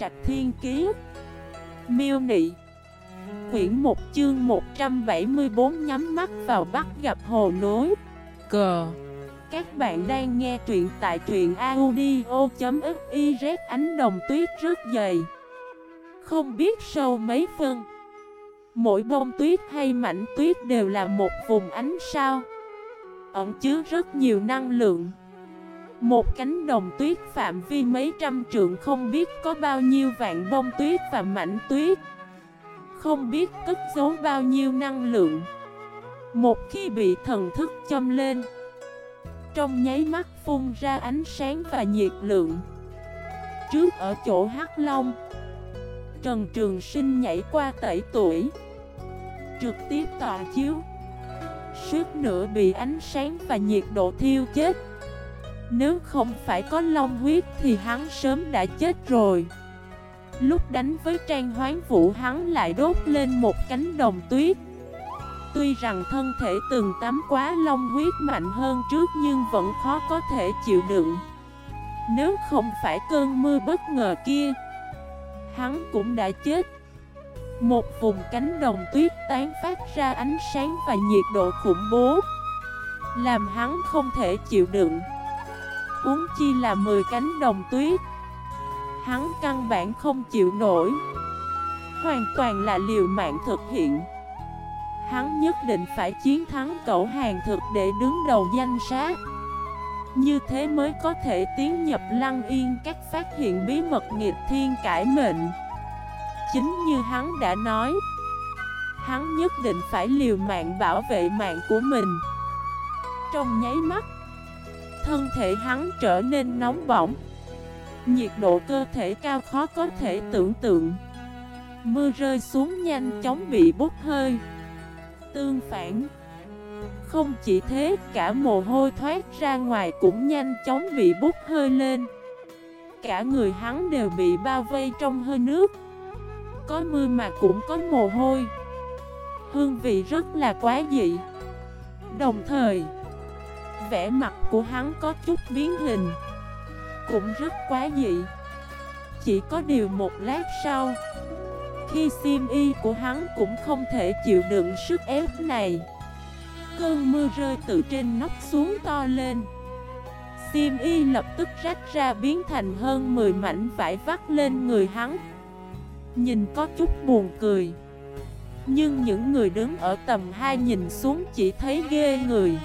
Trạch Thiên Kiế Miêu Nị. Quyển 1 chương 174 nhắm mắt vào bắt gặp hồ nối. Cờ Các bạn đang nghe truyện tại truyện audio.xyz ánh đồng tuyết rất dày. Không biết sâu mấy phân Mỗi bông tuyết hay mảnh tuyết đều là một vùng ánh sao. Ẩn chứa rất nhiều năng lượng một cánh đồng tuyết phạm vi mấy trăm trượng không biết có bao nhiêu vạn bông tuyết và mảnh tuyết. Không biết cất giấu bao nhiêu năng lượng. Một khi bị thần thức châm lên, Trong nháy mắt phun ra ánh sáng và nhiệt lượng. Trước ở chỗ Hắc Long, Trần Trường Sinh nhảy qua tẩy tuổi, Trực tiếp tọa chiếu. Suốt nữa bị ánh sáng và nhiệt độ thiêu chết nếu không phải có long huyết thì hắn sớm đã chết rồi. Lúc đánh với Trang Hoán Vũ, hắn lại đốt lên một cánh đồng tuyết. Tuy rằng thân thể từng tắm quá, long huyết mạnh hơn trước nhưng vẫn khó có thể chịu đựng. Nếu không phải cơn mưa bất ngờ kia, Hắn cũng đã chết. Một vùng cánh đồng tuyết tán phát ra ánh sáng và nhiệt độ khủng bố, Làm hắn không thể chịu đựng. Uống chi là 10 cánh đồng tuyết. Hắn căn bản không chịu nổi. Hoàn toàn là liều mạng thực hiện. Hắn nhất định phải chiến thắng cậu hàng thực để đứng đầu danh sát. Như thế mới có thể tiến nhập lăng yên các phát hiện bí mật nghịch thiên cải mệnh. Chính như hắn đã nói, Hắn nhất định phải liều mạng bảo vệ mạng của mình. Trong nháy mắt Thân thể hắn trở nên nóng bỏng. Nhiệt độ cơ thể cao khó có thể tưởng tượng. Mưa rơi xuống nhanh chóng bị bốc hơi. Tương phản Không chỉ thế, cả mồ hôi thoát ra ngoài cũng nhanh chóng bị bốc hơi lên. Cả người hắn đều bị bao vây trong hơi nước. Có mưa mà cũng có mồ hôi. Hương vị rất là quá dị. Đồng thời vẻ mặt của hắn có chút biến hình. Cũng rất quá dị. Chỉ có điều một lát sau, Khi sim y của hắn cũng không thể chịu đựng sức ép này, Cơn mưa rơi từ trên nóc xuống to lên. Sim y lập tức rách ra biến thành hơn 10 mảnh vải vắt lên người hắn. Nhìn có chút buồn cười. Nhưng những người đứng ở tầm 2 nhìn xuống chỉ thấy ghê người.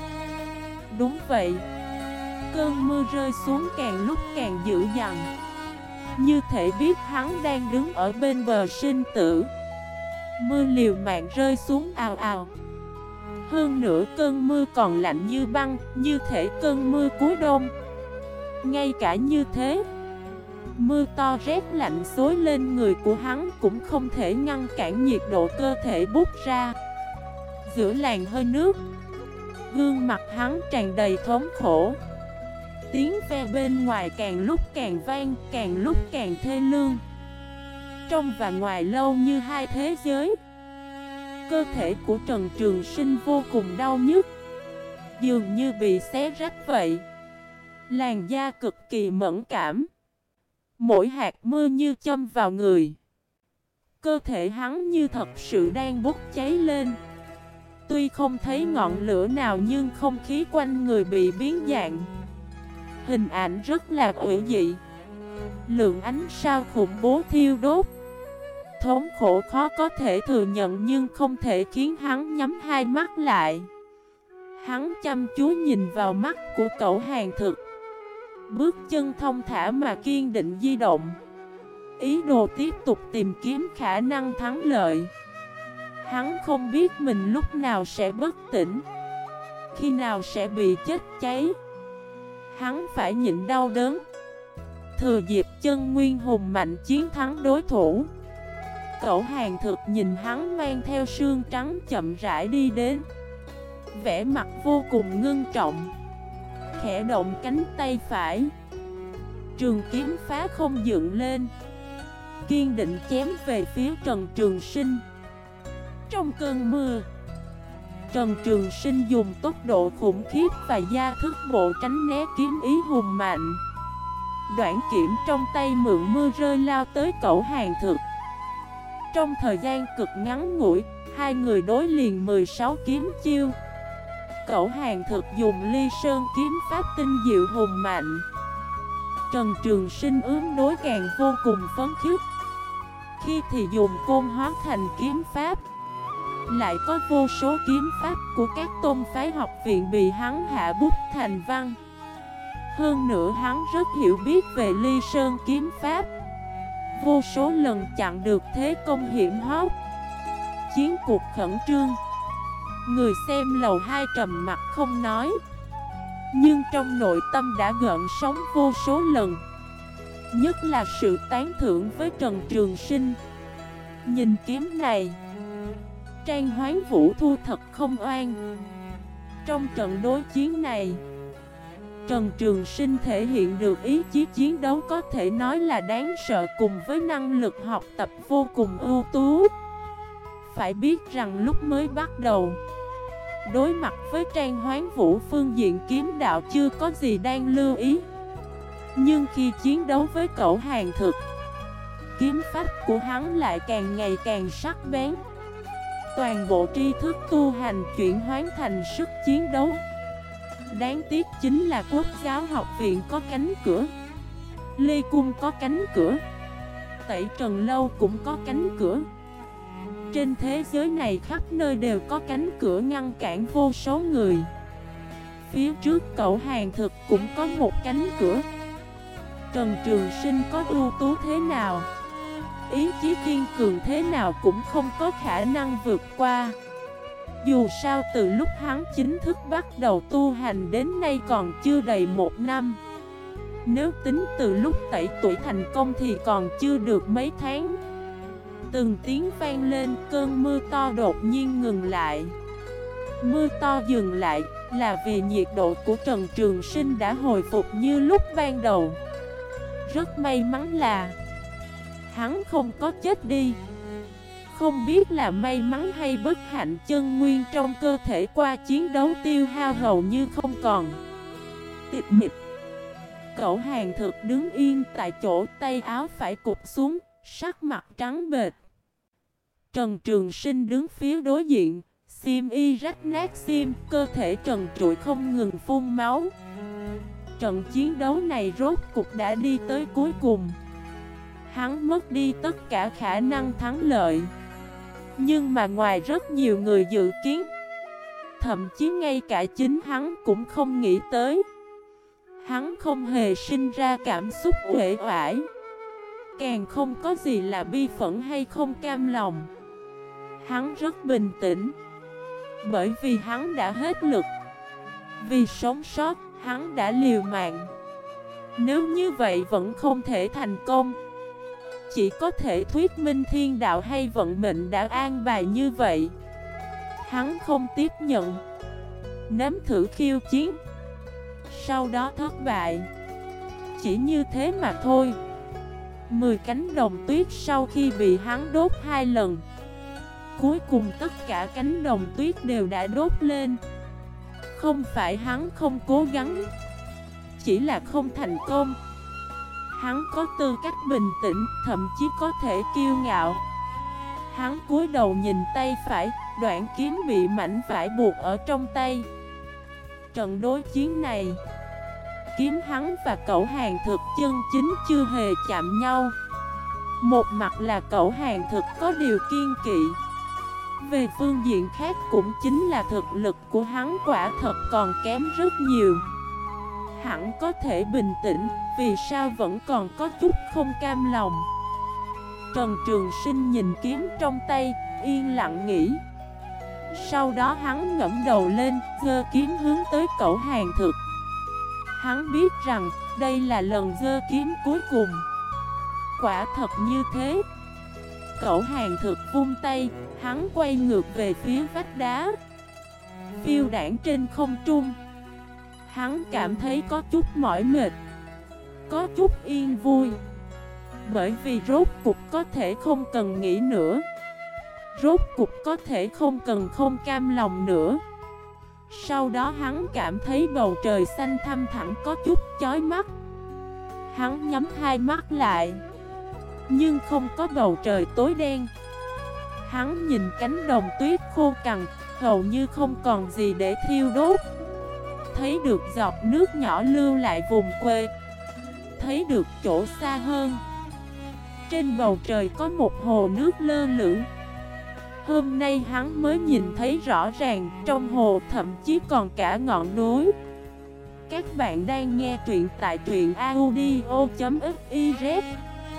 Đúng vậy. Cơn mưa rơi xuống càng lúc càng dữ dằn. Như thể biết hắn đang đứng ở bên bờ sinh tử. Mưa liều mạng rơi xuống ào ào. Hơn nữa cơn mưa còn lạnh như băng, Như thể cơn mưa cuối đông. Ngay cả như thế, Mưa to rét lạnh xối lên người của hắn Cũng không thể ngăn cản nhiệt độ cơ thể bút ra. Giữa làn hơi nước Gương mặt hắn tràn đầy thống khổ. Tiếng ve bên ngoài càng lúc càng vang, càng lúc càng thê lương. Trong và ngoài lâu như hai thế giới Cơ thể của Trần Trường Sinh vô cùng đau nhức Dường như bị xé rách vậy. Làn da cực kỳ mẫn cảm Mỗi hạt mưa như châm vào người. Cơ thể hắn như thật sự đang bốc cháy lên. Tuy không thấy ngọn lửa nào nhưng không khí quanh người bị biến dạng. Hình ảnh rất là ủy dị. Lượng ánh sao khủng bố thiêu đốt. Thống khổ khó có thể thừa nhận nhưng không thể khiến hắn nhắm hai mắt lại. Hắn chăm chú nhìn vào mắt của cậu hàng thực. Bước chân thông thả mà kiên định di động. Ý đồ tiếp tục tìm kiếm khả năng thắng lợi. Hắn không biết mình lúc nào sẽ bất tỉnh, Khi nào sẽ bị chết cháy. Hắn phải nhịn đau đớn. Thừa dịp chân nguyên hùng mạnh chiến thắng đối thủ, Cậu hàng thực nhìn hắn mang theo sương trắng chậm rãi đi đến. Vẽ mặt vô cùng ngưng trọng, Khẽ động cánh tay phải. Trường kiếm phá không dựng lên, Kiên định chém về phía Trần Trường Sinh trong cơn mưa. Trần Trường Sinh dùng tốc độ khủng khiếp và gia thức bộ tránh né kiếm ý hùng mạnh. Đoạn kiểm trong tay mượn mưa rơi lao tới cậu hàng thực. Trong thời gian cực ngắn ngủi, Hai người đối liền 16 kiếm chiêu. Cậu hàng thực dùng ly sơn kiếm pháp tinh diệu hùng mạnh. Trần Trường Sinh ướm đối càng vô cùng phấn khích. Khi thì dùng côn hóa thành kiếm pháp lại có vô số kiếm pháp của các tôn phái học viện bị hắn hạ bút thành văn. Hơn nữa hắn rất hiểu biết về ly sơn kiếm pháp. Vô số lần chặn được thế công hiểm hóc. Chiến cuộc khẩn trương. Người xem lầu hai trầm mặt không nói. Nhưng trong nội tâm đã gợn sóng vô số lần. Nhất là sự tán thưởng với Trần Trường Sinh. Nhìn kiếm này Trang hoán vũ thu thật không oan. Trong trận đối chiến này, Trần Trường Sinh thể hiện được ý chí chiến đấu có thể nói là đáng sợ cùng với năng lực học tập vô cùng ưu tú. Phải biết rằng lúc mới bắt đầu, Đối mặt với trang hoán vũ, phương diện kiếm đạo chưa có gì đang lưu ý. Nhưng khi chiến đấu với cậu hàng thực, Kiếm pháp của hắn lại càng ngày càng sắc bén. Toàn bộ tri thức tu hành chuyển hoán thành sức chiến đấu. Đáng tiếc chính là quốc giáo học viện có cánh cửa. Lê Cung có cánh cửa. Tẩy Trần Lâu cũng có cánh cửa. Trên thế giới này khắp nơi đều có cánh cửa ngăn cản vô số người. Phía trước cậu hàng thực cũng có một cánh cửa. Trần Trường Sinh có ưu tú thế nào? Ý chí kiên cường thế nào cũng không có khả năng vượt qua. Dù sao từ lúc hắn chính thức bắt đầu tu hành đến nay còn chưa đầy một năm. Nếu tính từ lúc tẩy tuổi thành công thì còn chưa được mấy tháng. Từng tiếng vang lên, cơn mưa to đột nhiên ngừng lại. Mưa to dừng lại là vì nhiệt độ của Trần Trường Sinh đã hồi phục như lúc ban đầu. Rất may mắn là Hắn không có chết đi Không biết là may mắn hay bất hạnh chân nguyên trong cơ thể qua chiến đấu tiêu hao hầu như không còn Tịch mịch Cậu hàng thực đứng yên tại chỗ tay áo phải cụp xuống Sắc mặt trắng bệt Trần Trường Sinh đứng phía đối diện, xiêm y rách nát xiêm, cơ thể trần trụi không ngừng phun máu. Trận chiến đấu này rốt cục đã đi tới cuối cùng. Hắn mất đi tất cả khả năng thắng lợi. Nhưng mà ngoài rất nhiều người dự kiến, thậm chí ngay cả chính hắn cũng không nghĩ tới. Hắn không hề sinh ra cảm xúc uể oải Càng không có gì là bi phẫn hay không cam lòng Hắn rất bình tĩnh Bởi vì hắn đã hết lực Vì sống sót, hắn đã liều mạng Nếu như vậy vẫn không thể thành công chỉ có thể thuyết minh thiên đạo hay vận mệnh đã an bài như vậy. Hắn không tiếp nhận. Nếm thử khiêu chiến. Sau đó thất bại. Chỉ như thế mà thôi. Mười cánh đồng tuyết sau khi bị hắn đốt hai lần. Cuối cùng tất cả cánh đồng tuyết đều đã đốt lên. Không phải hắn không cố gắng. Chỉ là không thành công. Hắn có tư cách bình tĩnh, Thậm chí có thể kiêu ngạo. Hắn cúi đầu nhìn tay phải, Đoạn kiếm bị mảnh vải buộc ở trong tay. Trận đối chiến này, Kiếm hắn và cậu hàng thực chân chính chưa hề chạm nhau. Một mặt là cậu hàng thực có điều kiên kỵ. Về phương diện khác cũng chính là thực lực của hắn quả thật còn kém rất nhiều. Hẳn có thể bình tĩnh, vì sao vẫn còn có chút không cam lòng. Trần Trường Sinh nhìn kiếm trong tay, yên lặng nghĩ. Sau đó hắn ngẫm đầu lên, gơ kiếm hướng tới cậu hàng thực. Hắn biết rằng, đây là lần gơ kiếm cuối cùng. Quả thật như thế. Cậu hàng thực vung tay, hắn quay ngược về phía vách đá. Phiêu đảng trên không trung Hắn cảm thấy có chút mỏi mệt, Có chút yên vui. Bởi vì rốt cục có thể không cần nghĩ nữa. Rốt cục có thể không cần không cam lòng nữa. Sau đó hắn cảm thấy bầu trời xanh thăm thẳng có chút chói mắt. Hắn nhắm hai mắt lại, Nhưng không có bầu trời tối đen. Hắn nhìn cánh đồng tuyết khô cằn, Hầu như không còn gì để thiêu đốt. Thấy được giọt nước nhỏ lưu lại vùng quê. Thấy được chỗ xa hơn. Trên bầu trời có một hồ nước lơ lửng. Hôm nay hắn mới nhìn thấy rõ ràng Trong hồ, thậm chí còn cả ngọn núi. Các bạn đang nghe truyện tại truyện audio.fif